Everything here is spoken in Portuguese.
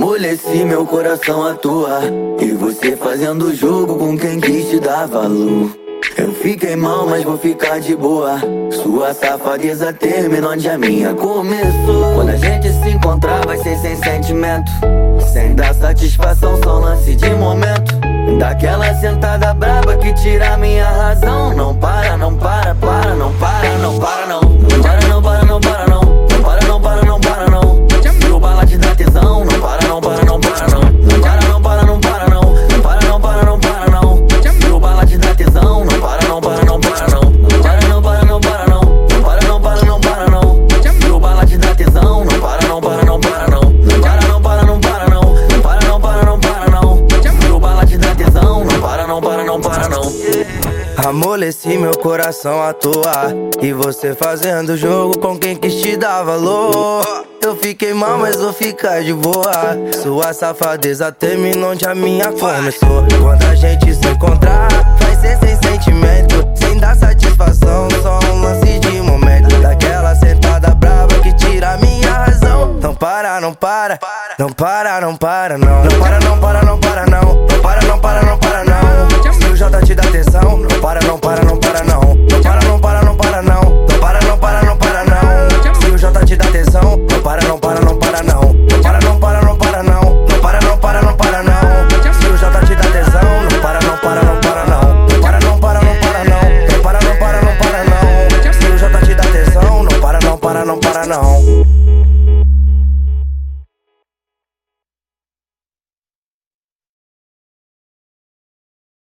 amoleci meu coração à toa. E você fazendo jogo com quem quis te dar valor. Eu fiquei mal, mas vou ficar de boa. Sua safadeza terminou onde a minha começou. Quando a gente se encontrar, vai ser sem sentimento. Sem dar satisfação, só lance de momento. Daquela sentada braba Amoleci meu coração à toa. E você fazendo jogo com quem quis te dar valor. Eu fiquei mal, mas vou ficar de boa. Sua safadeza terminou onde a minha começou. Quando a gente se encontrar Vai ser sem sentimento Sem dar satisfação. Só um lance de momento Daquela sentada brava que tira a minha razão. Não para, não para Não para, não para, não. Não para, não para, não para, não. Não para, não para, não para,